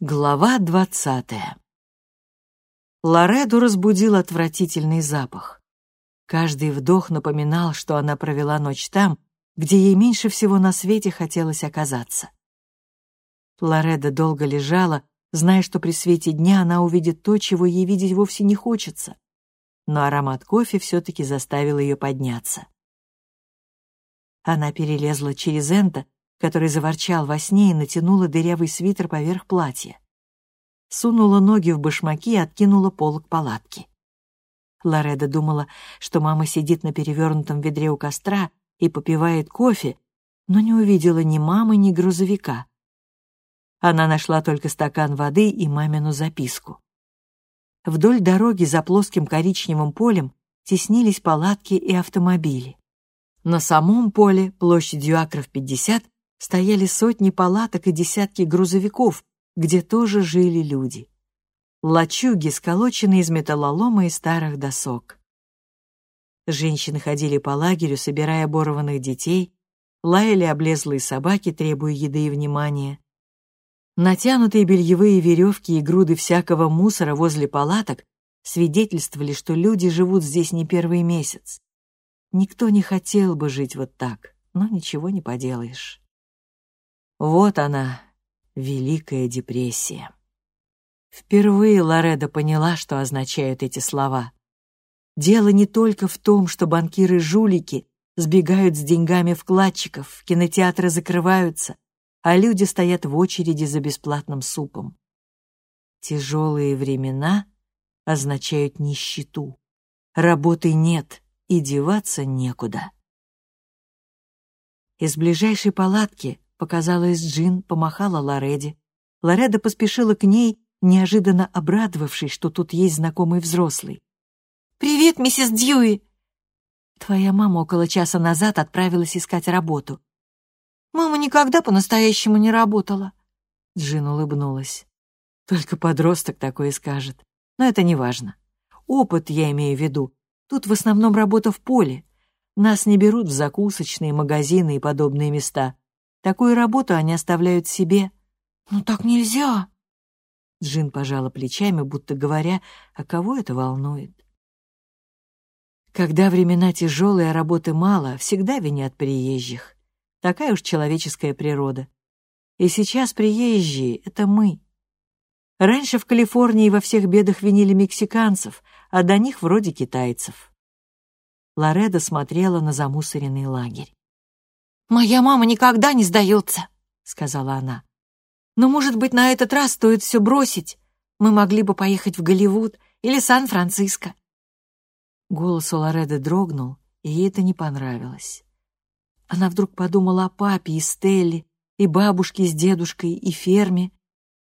Глава двадцатая Лореду разбудил отвратительный запах. Каждый вдох напоминал, что она провела ночь там, где ей меньше всего на свете хотелось оказаться. Лореда долго лежала, зная, что при свете дня она увидит то, чего ей видеть вовсе не хочется. Но аромат кофе все-таки заставил ее подняться. Она перелезла через Энта, который заворчал во сне и натянула дырявый свитер поверх платья. Сунула ноги в башмаки и откинула полок палатки. Лореда думала, что мама сидит на перевернутом ведре у костра и попивает кофе, но не увидела ни мамы, ни грузовика. Она нашла только стакан воды и мамину записку. Вдоль дороги за плоским коричневым полем теснились палатки и автомобили. На самом поле, площадью акров пятьдесят, стояли сотни палаток и десятки грузовиков, где тоже жили люди. Лачуги, сколоченные из металлолома и старых досок. Женщины ходили по лагерю, собирая оборванных детей, лаяли облезлые собаки, требуя еды и внимания. Натянутые бельевые веревки и груды всякого мусора возле палаток свидетельствовали, что люди живут здесь не первый месяц. Никто не хотел бы жить вот так, но ничего не поделаешь. Вот она, Великая депрессия. Впервые Лореда поняла, что означают эти слова. Дело не только в том, что банкиры-жулики сбегают с деньгами вкладчиков, кинотеатры закрываются, а люди стоят в очереди за бесплатным супом. Тяжелые времена означают нищету. Работы нет, и деваться некуда. Из ближайшей палатки показалась Джин, помахала Лореде. Лореда поспешила к ней, неожиданно обрадовавшись, что тут есть знакомый взрослый. «Привет, миссис Дьюи!» «Твоя мама около часа назад отправилась искать работу». «Мама никогда по-настоящему не работала», — Джин улыбнулась. «Только подросток такое скажет. Но это не важно. Опыт, я имею в виду. Тут в основном работа в поле. Нас не берут в закусочные, магазины и подобные места. Такую работу они оставляют себе». «Ну так нельзя!» Джин пожала плечами, будто говоря, а кого это волнует. Когда времена тяжелые, а работы мало, всегда винят приезжих. Такая уж человеческая природа. И сейчас приезжие — это мы. Раньше в Калифорнии во всех бедах винили мексиканцев, а до них вроде китайцев. Лореда смотрела на замусоренный лагерь. «Моя мама никогда не сдается», — сказала она. «Но, может быть, на этот раз стоит все бросить. Мы могли бы поехать в Голливуд или Сан-Франциско. Голос у Лореды дрогнул, и ей это не понравилось. Она вдруг подумала о папе и Стелле, и бабушке с дедушкой, и ферме.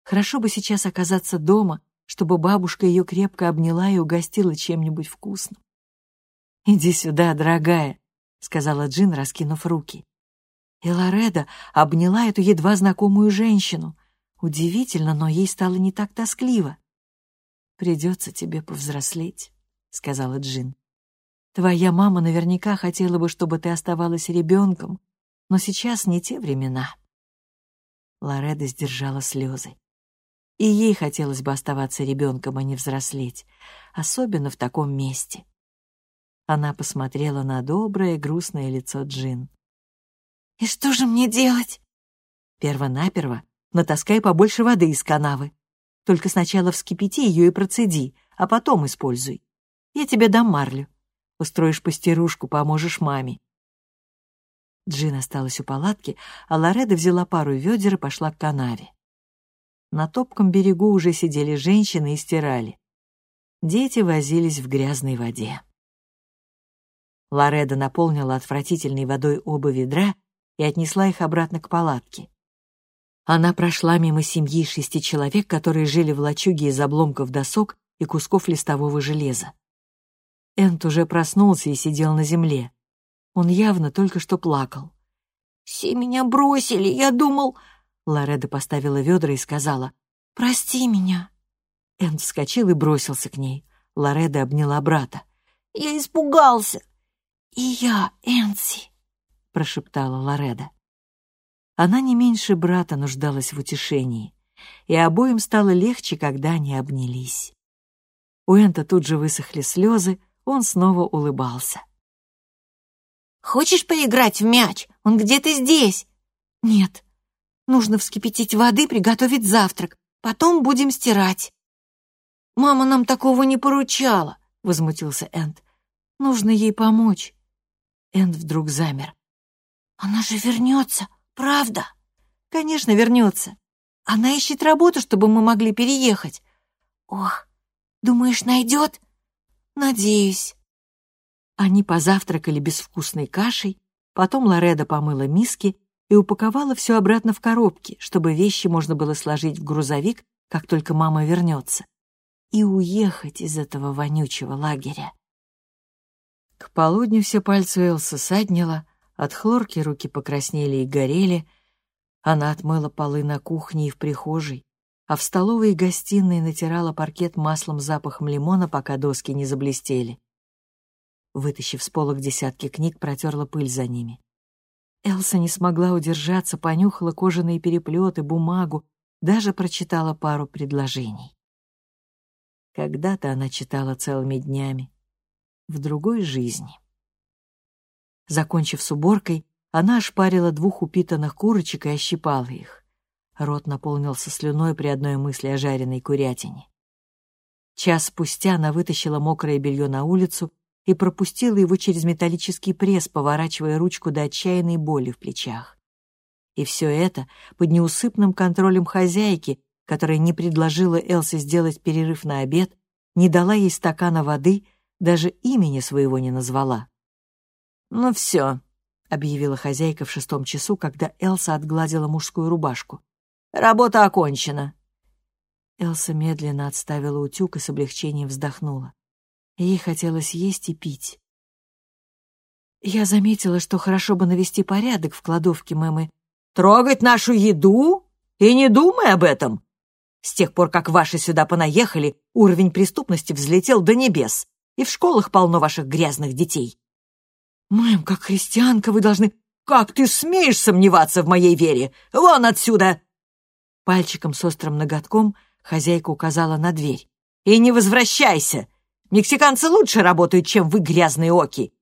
Хорошо бы сейчас оказаться дома, чтобы бабушка ее крепко обняла и угостила чем-нибудь вкусным. «Иди сюда, дорогая», — сказала Джин, раскинув руки. И обняла эту едва знакомую женщину. Удивительно, но ей стало не так тоскливо. «Придется тебе повзрослеть». — сказала Джин. «Твоя мама наверняка хотела бы, чтобы ты оставалась ребенком, но сейчас не те времена». Лореда сдержала слезы. И ей хотелось бы оставаться ребенком, а не взрослеть, особенно в таком месте. Она посмотрела на доброе, грустное лицо Джин. «И что же мне делать?» «Первонаперво натаскай побольше воды из канавы. Только сначала вскипяти ее и процеди, а потом используй. Я тебе дам марлю. Устроишь пастерушку, поможешь маме. Джин осталась у палатки, а Лореда взяла пару ведер и пошла к канаве. На топком берегу уже сидели женщины и стирали. Дети возились в грязной воде. Лореда наполнила отвратительной водой оба ведра и отнесла их обратно к палатке. Она прошла мимо семьи шести человек, которые жили в лачуге из обломков досок и кусков листового железа. Энт уже проснулся и сидел на земле. Он явно только что плакал. «Все меня бросили, я думал...» Лореда поставила ведра и сказала, «Прости меня». Энт вскочил и бросился к ней. Лореда обняла брата. «Я испугался». «И я, Энси», — прошептала Лореда. Она не меньше брата нуждалась в утешении. и обоим стало легче, когда они обнялись. У Энта тут же высохли слезы, он снова улыбался. «Хочешь поиграть в мяч? Он где-то здесь!» «Нет, нужно вскипятить воды, приготовить завтрак, потом будем стирать». «Мама нам такого не поручала», — возмутился Энд. «Нужно ей помочь». Энд вдруг замер. «Она же вернется, правда?» «Конечно, вернется. Она ищет работу, чтобы мы могли переехать». «Ох, думаешь, найдет?» «Надеюсь». Они позавтракали безвкусной кашей, потом Лореда помыла миски и упаковала все обратно в коробки, чтобы вещи можно было сложить в грузовик, как только мама вернется, и уехать из этого вонючего лагеря. К полудню все пальцы Элсы саднило, от хлорки руки покраснели и горели. Она отмыла полы на кухне и в прихожей, а в столовой и гостиной натирала паркет маслом запахом лимона, пока доски не заблестели. Вытащив с полок десятки книг, протерла пыль за ними. Элса не смогла удержаться, понюхала кожаные переплеты, бумагу, даже прочитала пару предложений. Когда-то она читала целыми днями, в другой жизни. Закончив с уборкой, она ошпарила двух упитанных курочек и ощипала их. Рот наполнился слюной при одной мысли о жареной курятине. Час спустя она вытащила мокрое белье на улицу и пропустила его через металлический пресс, поворачивая ручку до отчаянной боли в плечах. И все это под неусыпным контролем хозяйки, которая не предложила Элсе сделать перерыв на обед, не дала ей стакана воды, даже имени своего не назвала. «Ну все», — объявила хозяйка в шестом часу, когда Элса отгладила мужскую рубашку. «Работа окончена». Элса медленно отставила утюг и с облегчением вздохнула. Ей хотелось есть и пить. Я заметила, что хорошо бы навести порядок в кладовке мамы. «Трогать нашу еду? И не думай об этом!» С тех пор, как ваши сюда понаехали, уровень преступности взлетел до небес, и в школах полно ваших грязных детей. «Мэм, как христианка вы должны...» «Как ты смеешь сомневаться в моей вере? Вон отсюда!» Пальчиком с острым ноготком хозяйка указала на дверь. «И не возвращайся! Мексиканцы лучше работают, чем вы, грязные оки.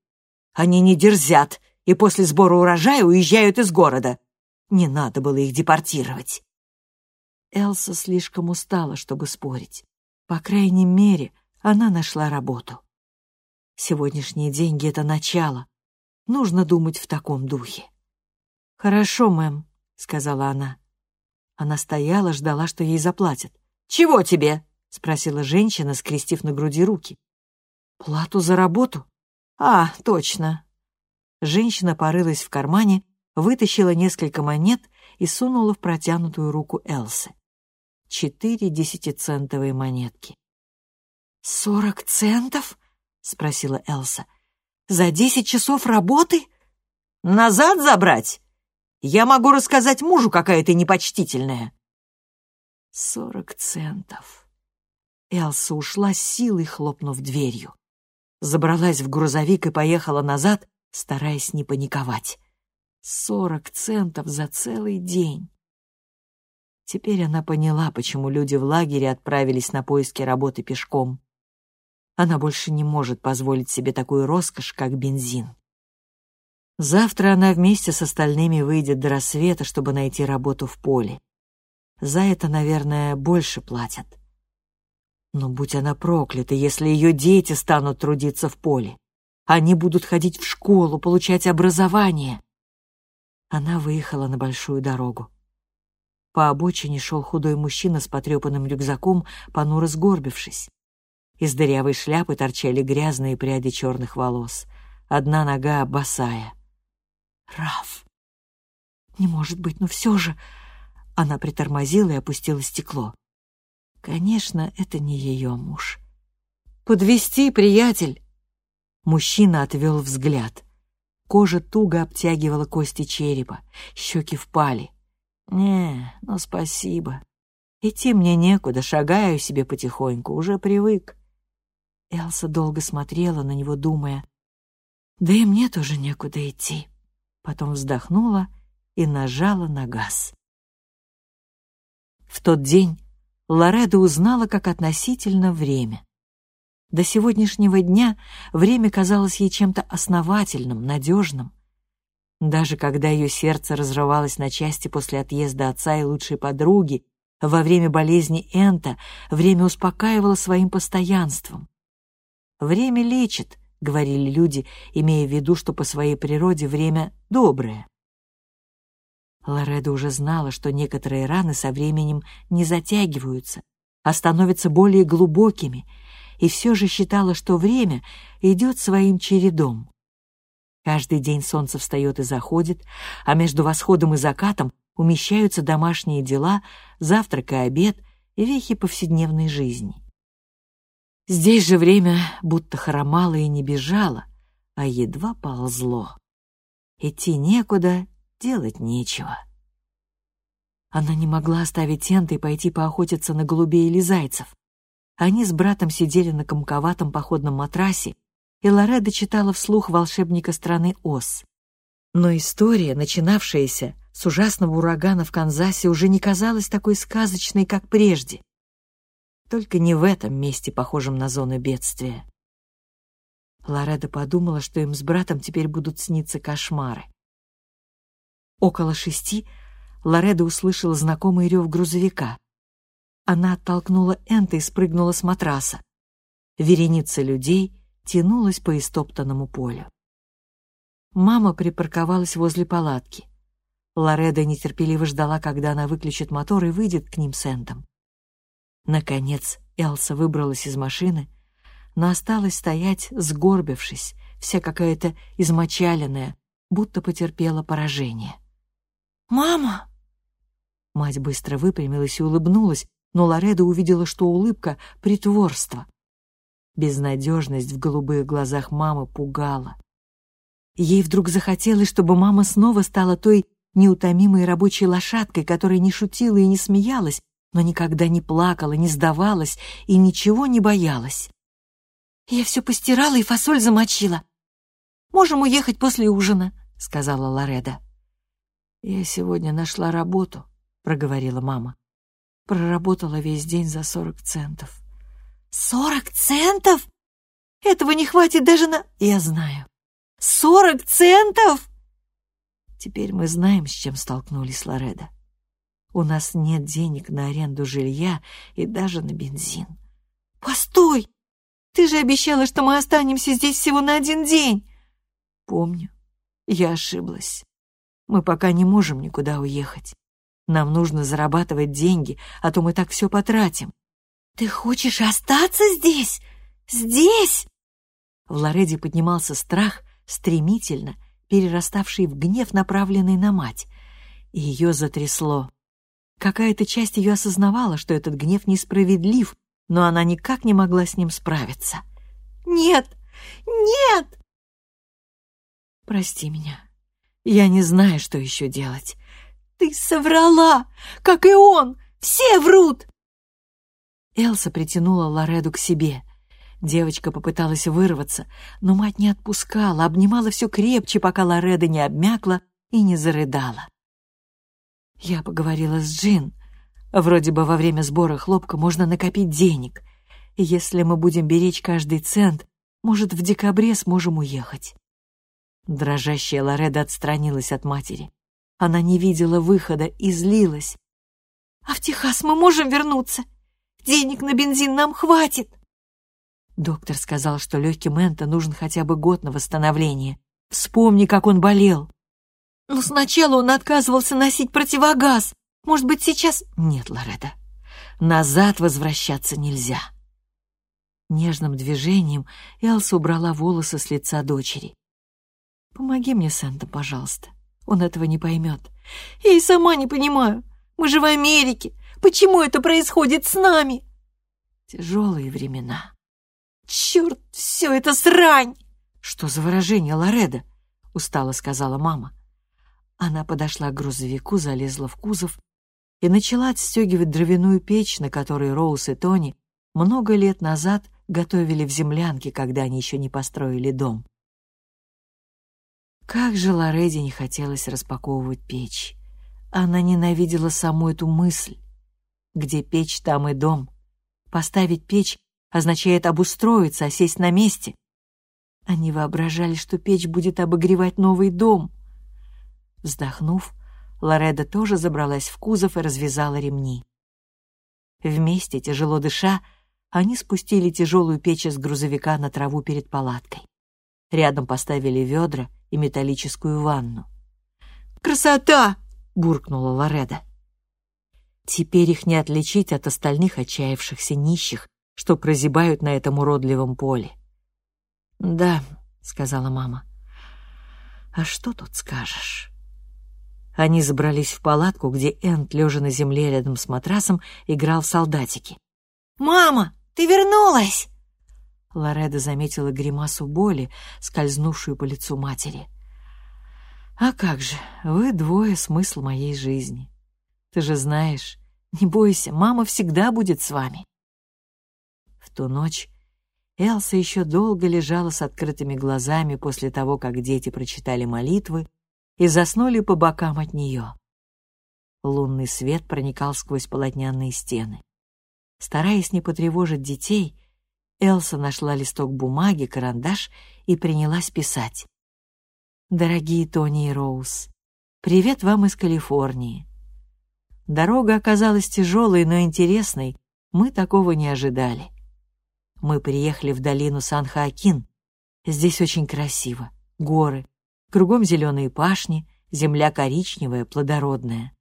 Они не дерзят и после сбора урожая уезжают из города. Не надо было их депортировать. Элса слишком устала, чтобы спорить. По крайней мере, она нашла работу. Сегодняшние деньги — это начало. Нужно думать в таком духе. «Хорошо, мэм», — сказала она. Она стояла, ждала, что ей заплатят. «Чего тебе?» — спросила женщина, скрестив на груди руки. «Плату за работу?» «А, точно». Женщина порылась в кармане, вытащила несколько монет и сунула в протянутую руку Элсы. Четыре десятицентовые монетки. «Сорок центов?» — спросила Элса. «За десять часов работы?» «Назад забрать? Я могу рассказать мужу, какая ты непочтительная». «Сорок центов». Элса ушла силой, хлопнув дверью. Забралась в грузовик и поехала назад, стараясь не паниковать. Сорок центов за целый день. Теперь она поняла, почему люди в лагере отправились на поиски работы пешком. Она больше не может позволить себе такую роскошь, как бензин. Завтра она вместе с остальными выйдет до рассвета, чтобы найти работу в поле. За это, наверное, больше платят. Но будь она проклята, если ее дети станут трудиться в поле. Они будут ходить в школу, получать образование. Она выехала на большую дорогу. По обочине шел худой мужчина с потрепанным рюкзаком, понуро сгорбившись. Из дырявой шляпы торчали грязные пряди черных волос. Одна нога босая. «Раф! Не может быть, но все же...» Она притормозила и опустила стекло. Конечно, это не ее муж. «Подвести, приятель!» Мужчина отвел взгляд. Кожа туго обтягивала кости черепа, щеки впали. «Не, ну спасибо. Идти мне некуда, шагаю себе потихоньку, уже привык». Элса долго смотрела на него, думая, «Да и мне тоже некуда идти». Потом вздохнула и нажала на газ. В тот день Лоредо узнала, как относительно время. До сегодняшнего дня время казалось ей чем-то основательным, надежным. Даже когда ее сердце разрывалось на части после отъезда отца и лучшей подруги, во время болезни Энта время успокаивало своим постоянством. «Время лечит», — говорили люди, имея в виду, что по своей природе время доброе. Лоредо уже знала, что некоторые раны со временем не затягиваются, а становятся более глубокими, и все же считала, что время идет своим чередом. Каждый день солнце встает и заходит, а между восходом и закатом умещаются домашние дела, завтрак и обед, вехи повседневной жизни. Здесь же время будто хромало и не бежало, а едва ползло. Идти некуда, делать нечего. Она не могла оставить тенты и пойти поохотиться на голубей или зайцев. Они с братом сидели на комковатом походном матрасе, и Лоредо читала вслух волшебника страны Оз. Но история, начинавшаяся с ужасного урагана в Канзасе, уже не казалась такой сказочной, как прежде. Только не в этом месте, похожем на зону бедствия. Лоредо подумала, что им с братом теперь будут сниться кошмары. Около шести Лоредо услышала знакомый рев грузовика. Она оттолкнула Энта и спрыгнула с матраса. Вереница людей тянулась по истоптанному полю. Мама припарковалась возле палатки. Лоредо нетерпеливо ждала, когда она выключит мотор и выйдет к ним с Энтом. Наконец Элса выбралась из машины, но осталась стоять, сгорбившись, вся какая-то измочаленная, будто потерпела поражение. «Мама!» Мать быстро выпрямилась и улыбнулась, но Лоредо увидела, что улыбка — притворство. Безнадежность в голубых глазах мамы пугала. Ей вдруг захотелось, чтобы мама снова стала той неутомимой рабочей лошадкой, которая не шутила и не смеялась, но никогда не плакала, не сдавалась и ничего не боялась. «Я все постирала и фасоль замочила. Можем уехать после ужина», — сказала Лореда. «Я сегодня нашла работу», — проговорила мама. «Проработала весь день за сорок центов». «Сорок центов? Этого не хватит даже на...» «Я знаю». «Сорок центов?» Теперь мы знаем, с чем столкнулись Лореда. У нас нет денег на аренду жилья и даже на бензин. «Постой! Ты же обещала, что мы останемся здесь всего на один день!» «Помню. Я ошиблась. Мы пока не можем никуда уехать. Нам нужно зарабатывать деньги, а то мы так все потратим. Ты хочешь остаться здесь? Здесь? В Лореде поднимался страх, стремительно, перераставший в гнев, направленный на мать. И ее затрясло. Какая-то часть ее осознавала, что этот гнев несправедлив, но она никак не могла с ним справиться. «Нет! Нет!» «Прости меня», я не знаю, что еще делать. Ты соврала, как и он. Все врут. Элса притянула Лореду к себе. Девочка попыталась вырваться, но мать не отпускала, обнимала все крепче, пока Лореда не обмякла и не зарыдала. Я поговорила с Джин. Вроде бы во время сбора хлопка можно накопить денег. Если мы будем беречь каждый цент, может, в декабре сможем уехать. Дрожащая Лореда отстранилась от матери. Она не видела выхода и злилась. «А в Техас мы можем вернуться? Денег на бензин нам хватит!» Доктор сказал, что легким Энто нужен хотя бы год на восстановление. Вспомни, как он болел. Но сначала он отказывался носить противогаз. Может быть, сейчас... Нет, Лореда, назад возвращаться нельзя. Нежным движением Элса убрала волосы с лица дочери. Помоги мне, Санта, пожалуйста. Он этого не поймет. Я и сама не понимаю. Мы же в Америке. Почему это происходит с нами? Тяжелые времена. Черт, все это срань! Что за выражение, Лореда? Устало сказала мама. Она подошла к грузовику, залезла в кузов и начала отстегивать дровяную печь, на которой Роуз и Тони много лет назад готовили в землянке, когда они еще не построили дом. Как же Лореде не хотелось распаковывать печь. Она ненавидела саму эту мысль. Где печь, там и дом. Поставить печь означает обустроиться, а сесть на месте. Они воображали, что печь будет обогревать новый дом. Вздохнув, Лореда тоже забралась в кузов и развязала ремни. Вместе, тяжело дыша, они спустили тяжелую печь из грузовика на траву перед палаткой. Рядом поставили ведра и металлическую ванну. «Красота!» — буркнула Лореда. Теперь их не отличить от остальных отчаявшихся нищих, что прозябают на этом уродливом поле. «Да», — сказала мама. «А что тут скажешь?» Они забрались в палатку, где Энд, лежа на земле рядом с матрасом, играл в солдатики. «Мама, ты вернулась!» Лореда заметила гримасу боли, скользнувшую по лицу матери. «А как же, вы двое — смысл моей жизни. Ты же знаешь, не бойся, мама всегда будет с вами». В ту ночь Элса еще долго лежала с открытыми глазами после того, как дети прочитали молитвы и заснули по бокам от нее. Лунный свет проникал сквозь полотняные стены. Стараясь не потревожить детей, Элса нашла листок бумаги, карандаш и принялась писать. «Дорогие Тони и Роуз, привет вам из Калифорнии. Дорога оказалась тяжелой, но интересной, мы такого не ожидали. Мы приехали в долину Сан-Хоакин. Здесь очень красиво. Горы, кругом зеленые пашни, земля коричневая, плодородная.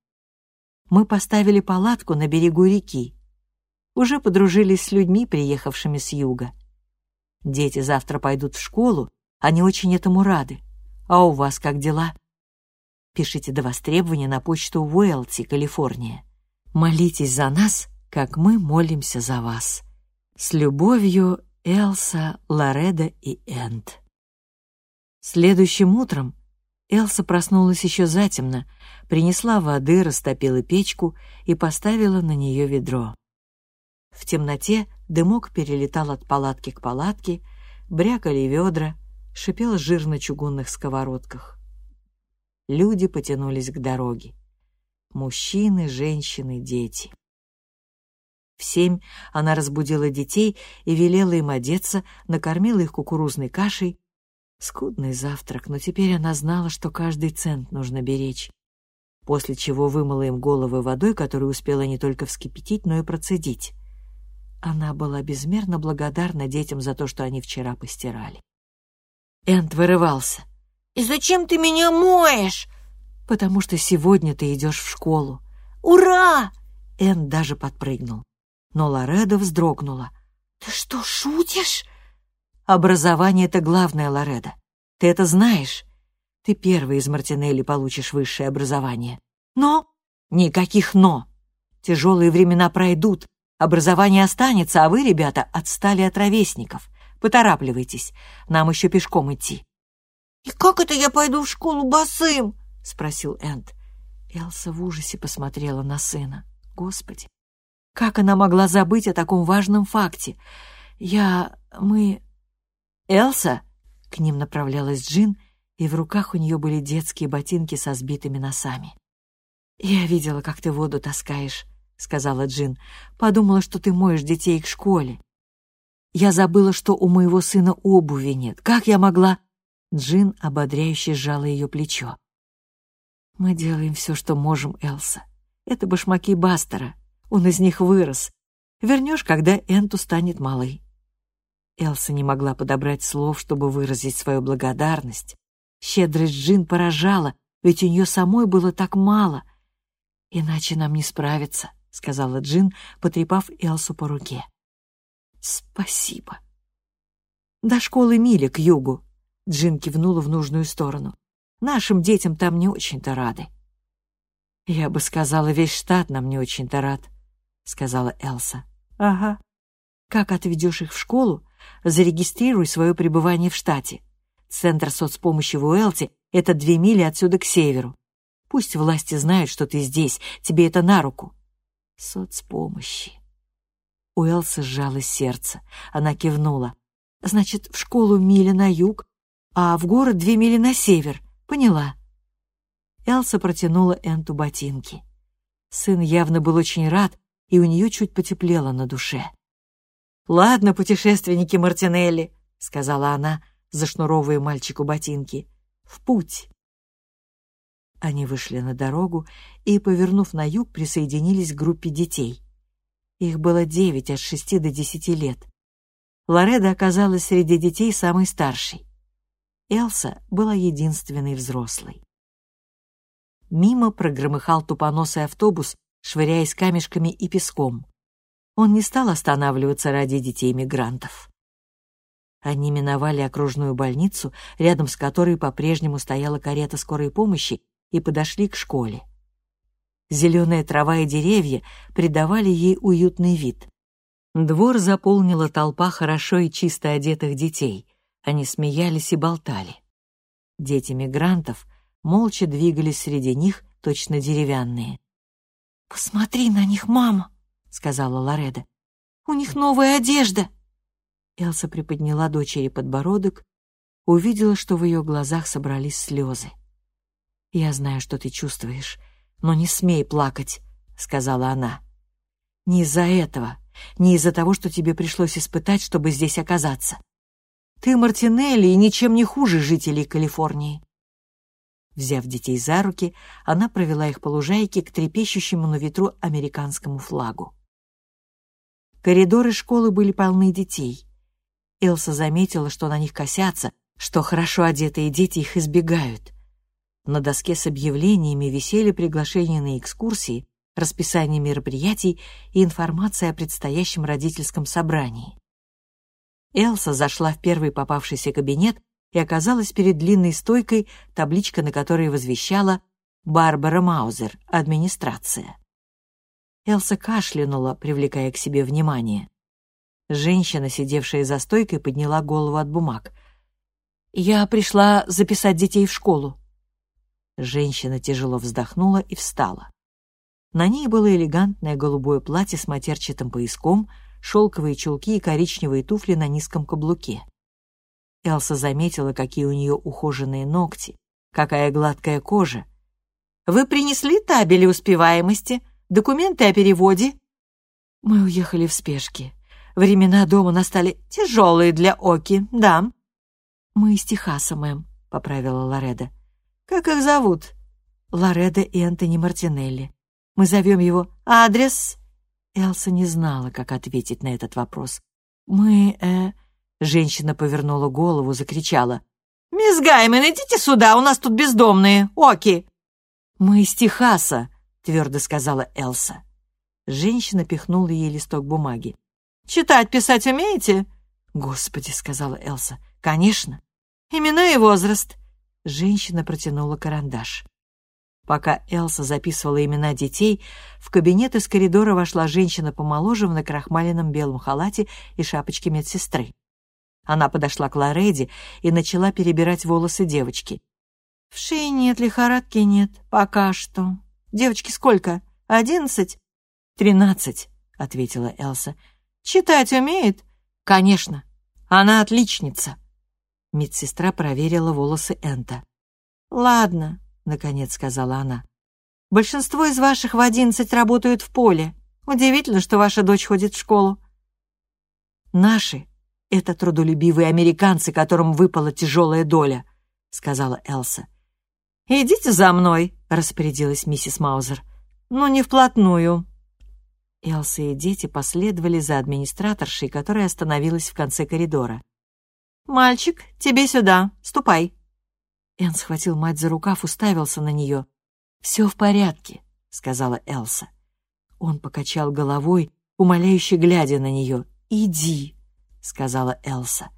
Мы поставили палатку на берегу реки. Уже подружились с людьми, приехавшими с юга. Дети завтра пойдут в школу, они очень этому рады. А у вас как дела? Пишите до востребования на почту Уэлти, Калифорния. Молитесь за нас, как мы молимся за вас. С любовью, Элса, Лореда и Энд. Следующим утром Элса проснулась еще затемно, принесла воды, растопила печку и поставила на нее ведро. В темноте дымок перелетал от палатки к палатке, брякали ведра, шипел жир на чугунных сковородках. Люди потянулись к дороге. Мужчины, женщины, дети. В семь она разбудила детей и велела им одеться, накормила их кукурузной кашей Скудный завтрак, но теперь она знала, что каждый цент нужно беречь. После чего вымыла им головы водой, которую успела не только вскипятить, но и процедить. Она была безмерно благодарна детям за то, что они вчера постирали. Энт вырывался. «И зачем ты меня моешь?» «Потому что сегодня ты идешь в школу». «Ура!» Энт даже подпрыгнул. Но Лореда вздрогнула. «Ты что, шутишь?» Образование — это главное, Лореда. Ты это знаешь. Ты первый из Мартинелли получишь высшее образование. Но... Никаких «но». Тяжелые времена пройдут, образование останется, а вы, ребята, отстали от ровесников. Поторапливайтесь, нам еще пешком идти. «И как это я пойду в школу босым?» — спросил Энд. Элса в ужасе посмотрела на сына. Господи, как она могла забыть о таком важном факте? Я... мы... «Элса!» — к ним направлялась Джин, и в руках у нее были детские ботинки со сбитыми носами. «Я видела, как ты воду таскаешь», — сказала Джин. «Подумала, что ты моешь детей к школе. Я забыла, что у моего сына обуви нет. Как я могла...» Джин ободряюще сжала ее плечо. «Мы делаем все, что можем, Элса. Это башмаки Бастера. Он из них вырос. Вернешь, когда Энту станет малой. Элса не могла подобрать слов, чтобы выразить свою благодарность. Щедрость Джин поражала, ведь у нее самой было так мало. «Иначе нам не справиться», — сказала Джин, потрепав Элсу по руке. «Спасибо». «До школы Мили к югу», — Джин кивнула в нужную сторону. «Нашим детям там не очень-то рады». «Я бы сказала, весь штат нам не очень-то рад», — сказала Элса. «Ага. Как отведешь их в школу, зарегистрируй свое пребывание в штате. Центр соцпомощи в Уэлте — это две мили отсюда к северу. Пусть власти знают, что ты здесь, тебе это на руку. Соцпомощи. У Элсы сжалось сердце. Она кивнула. Значит, в школу мили на юг, а в город две мили на север. Поняла. Элса протянула Энту ботинки. Сын явно был очень рад, и у нее чуть потеплело на душе. «Ладно, путешественники Мартинелли», — сказала она, зашнуровывая мальчику ботинки. «В путь!» Они вышли на дорогу и, повернув на юг, присоединились к группе детей. Их было девять от шести до десяти лет. Лореда оказалась среди детей самой старшей. Элса была единственной взрослой. Мимо прогромыхал тупоносый автобус, швыряясь камешками и песком. Он не стал останавливаться ради детей-мигрантов. Они миновали окружную больницу, рядом с которой по-прежнему стояла карета скорой помощи, и подошли к школе. Зеленая трава и деревья придавали ей уютный вид. Двор заполнила толпа хорошо и чисто одетых детей. Они смеялись и болтали. Дети мигрантов молча двигались среди них, точно деревянные. «Посмотри на них, мама!» — сказала Лореда. «У них новая одежда!» Элса приподняла дочери подбородок, увидела, что в ее глазах собрались слезы. «Я знаю, что ты чувствуешь, но не смей плакать», — сказала она. «Не из-за этого, не из-за того, что тебе пришлось испытать, чтобы здесь оказаться. Ты Мартинелли и ничем не хуже жителей Калифорнии». Взяв детей за руки, она провела их по лужайке к трепещущему на ветру американскому флагу. Коридоры школы были полны детей. Элса заметила, что на них косятся, что хорошо одетые дети их избегают. На доске с объявлениями висели приглашения на экскурсии, расписание мероприятий и информация о предстоящем родительском собрании. Элса зашла в первый попавшийся кабинет и оказалась перед длинной стойкой, табличка на которой возвещала «Барбара Маузер, администрация». Элса кашлянула, привлекая к себе внимание. Женщина, сидевшая за стойкой, подняла голову от бумаг. «Я пришла записать детей в школу». Женщина тяжело вздохнула и встала. На ней было элегантное голубое платье с матерчатым пояском, шелковые чулки и коричневые туфли на низком каблуке. Элса заметила, какие у нее ухоженные ногти, какая гладкая кожа. «Вы принесли табели успеваемости, документы о переводе?» «Мы уехали в спешке», Времена дома настали тяжелые для Оки, да. Мы из Техаса, мэм, поправила Лореда. Как их зовут? Лореда и Энтони Мартинелли. Мы зовем его адрес. Элса не знала, как ответить на этот вопрос. Мы, э... Женщина повернула голову, закричала. «Мисс Гаймен, идите сюда, у нас тут бездомные, Оки!» «Мы из Техаса», — твердо сказала Элса. Женщина пихнула ей листок бумаги. Читать, писать умеете?» «Господи», — сказала Элса, — «конечно». «Имена и возраст». Женщина протянула карандаш. Пока Элса записывала имена детей, в кабинет из коридора вошла женщина помоложе в накрахмаленном белом халате и шапочке медсестры. Она подошла к Лореди и начала перебирать волосы девочки. «В шее нет, лихорадки нет, пока что. Девочки сколько? Одиннадцать?» «Тринадцать», — ответила Элса. Читать умеет? Конечно. Она отличница. Медсестра проверила волосы Энта. Ладно, наконец сказала она. Большинство из ваших в одиннадцать работают в поле. Удивительно, что ваша дочь ходит в школу. Наши — это трудолюбивые американцы, которым выпала тяжелая доля, сказала Элса. «Идите за мной», — распорядилась миссис Маузер. «Но не вплотную. Элса и дети последовали за администраторшей, которая остановилась в конце коридора. «Мальчик, тебе сюда, ступай!» Эн схватил мать за рукав, уставился на нее. «Все в порядке», — сказала Элса. Он покачал головой, умоляюще глядя на нее. «Иди», — сказала Элса.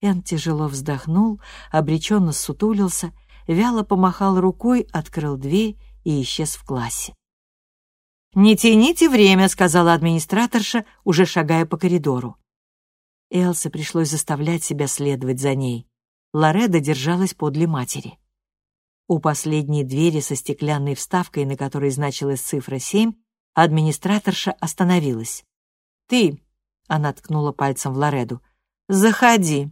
Эн тяжело вздохнул, обреченно сутулился, вяло помахал рукой, открыл дверь и исчез в классе. «Не тяните время», — сказала администраторша, уже шагая по коридору. Элсе пришлось заставлять себя следовать за ней. Лореда держалась подле матери. У последней двери со стеклянной вставкой, на которой значилась цифра семь, администраторша остановилась. «Ты», — она ткнула пальцем в Лореду, — «заходи.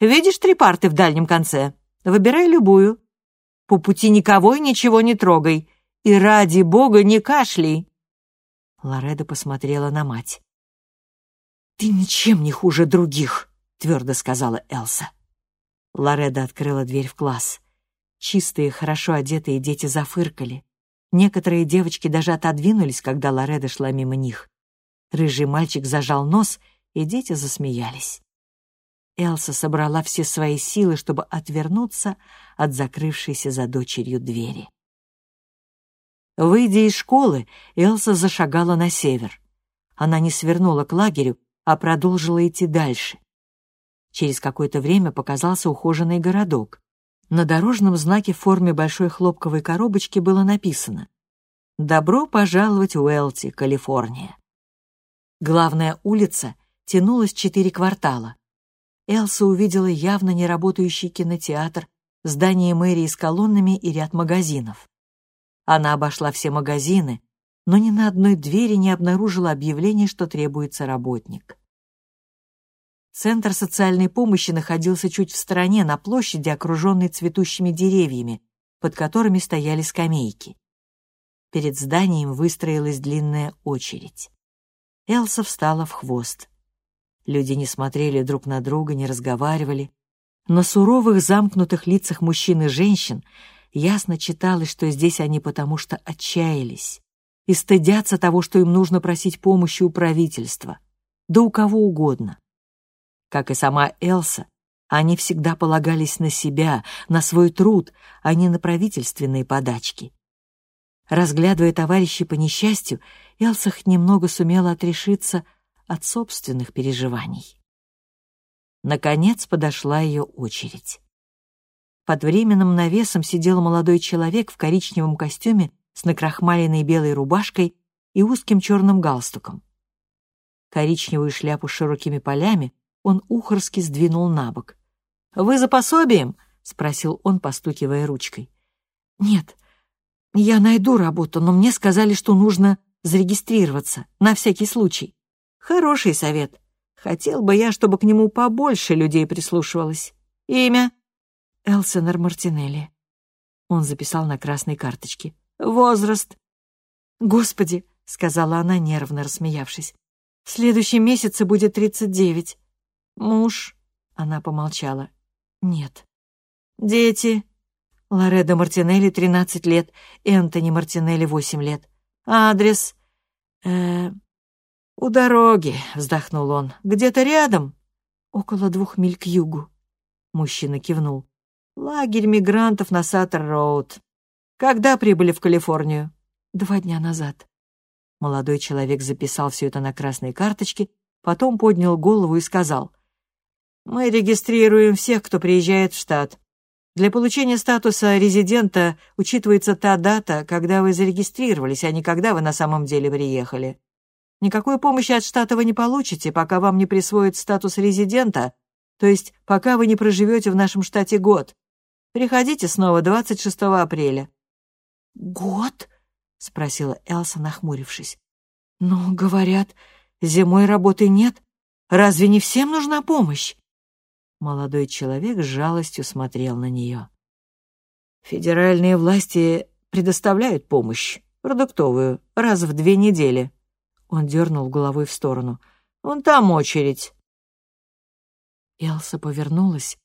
Видишь три парты в дальнем конце? Выбирай любую. По пути никого и ничего не трогай. И ради бога не кашляй!» Лореда посмотрела на мать. «Ты ничем не хуже других», — твердо сказала Элса. Лореда открыла дверь в класс. Чистые, хорошо одетые дети зафыркали. Некоторые девочки даже отодвинулись, когда Лореда шла мимо них. Рыжий мальчик зажал нос, и дети засмеялись. Элса собрала все свои силы, чтобы отвернуться от закрывшейся за дочерью двери. Выйдя из школы, Элса зашагала на север. Она не свернула к лагерю, а продолжила идти дальше. Через какое-то время показался ухоженный городок. На дорожном знаке в форме большой хлопковой коробочки было написано «Добро пожаловать в Уэлти, Калифорния». Главная улица тянулась четыре квартала. Элса увидела явно неработающий кинотеатр, здание мэрии с колоннами и ряд магазинов. Она обошла все магазины, но ни на одной двери не обнаружила объявления, что требуется работник. Центр социальной помощи находился чуть в стороне, на площади, окруженной цветущими деревьями, под которыми стояли скамейки. Перед зданием выстроилась длинная очередь. Элса встала в хвост. Люди не смотрели друг на друга, не разговаривали. На суровых замкнутых лицах мужчин и женщин ясно читалось, что здесь они потому что отчаялись и стыдятся того, что им нужно просить помощи у правительства, да у кого угодно. Как и сама Элса, они всегда полагались на себя, на свой труд, а не на правительственные подачки. Разглядывая товарищей по несчастью, Элса хоть немного сумела отрешиться от собственных переживаний. Наконец подошла ее очередь. Под временным навесом сидел молодой человек в коричневом костюме с накрахмаленной белой рубашкой и узким черным галстуком. Коричневую шляпу с широкими полями он ухорски сдвинул на бок. «Вы за пособием?» — спросил он, постукивая ручкой. «Нет, я найду работу, но мне сказали, что нужно зарегистрироваться, на всякий случай. Хороший совет. Хотел бы я, чтобы к нему побольше людей прислушивалось. Имя?» «Элсенор Мартинелли». Он записал на красной карточке. «Возраст?» «Господи!» — сказала она, нервно рассмеявшись. «В следующем месяце будет тридцать девять. Муж? Она помолчала. Нет. Дети? Лоредо Мартинелли, 13 лет, Энтони Мартинелли, 8 лет. Адрес? Э, у дороги, вздохнул он. Где-то рядом? Около двух миль к югу. Мужчина кивнул. Лагерь мигрантов на Саттер-Роуд. Когда прибыли в Калифорнию? Два дня назад. Молодой человек записал все это на красной карточке, потом поднял голову и сказал. Мы регистрируем всех, кто приезжает в штат. Для получения статуса резидента учитывается та дата, когда вы зарегистрировались, а не когда вы на самом деле приехали. Никакой помощи от штата вы не получите, пока вам не присвоят статус резидента, то есть пока вы не проживете в нашем штате год. Приходите снова 26 апреля». «Год?» — спросила Элса, нахмурившись. «Но, говорят, зимой работы нет. Разве не всем нужна помощь?» Молодой человек с жалостью смотрел на нее. «Федеральные власти предоставляют помощь, продуктовую, раз в две недели». Он дернул головой в сторону. «Вон там очередь». Элса повернулась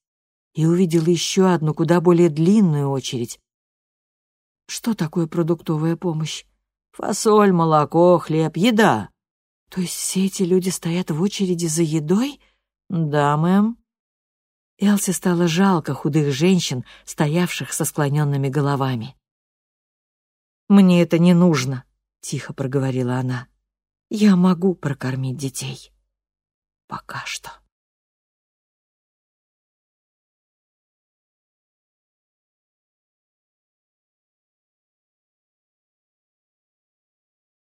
и увидела еще одну, куда более длинную очередь. «Что такое продуктовая помощь?» «Фасоль, молоко, хлеб, еда». «То есть все эти люди стоят в очереди за едой?» «Да, мэм». Элсе стало жалко худых женщин, стоявших со склоненными головами. «Мне это не нужно», — тихо проговорила она. «Я могу прокормить детей. Пока что».